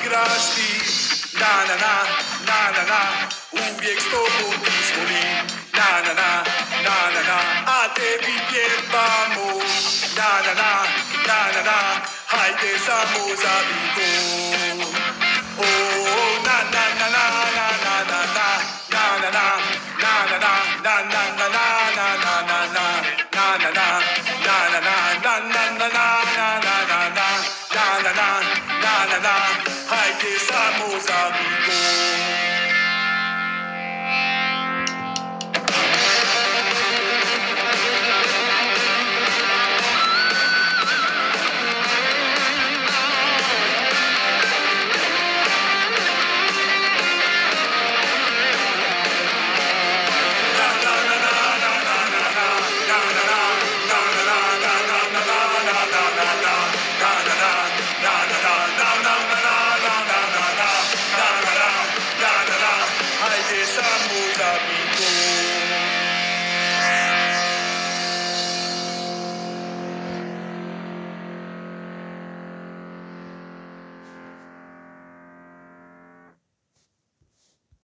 igraš ti. Na na na, na na na. Uvijek s tobom smo mi. Na na na, na na na. A tebi pjevamo. Na na na, na na na. Hajde samo zabiko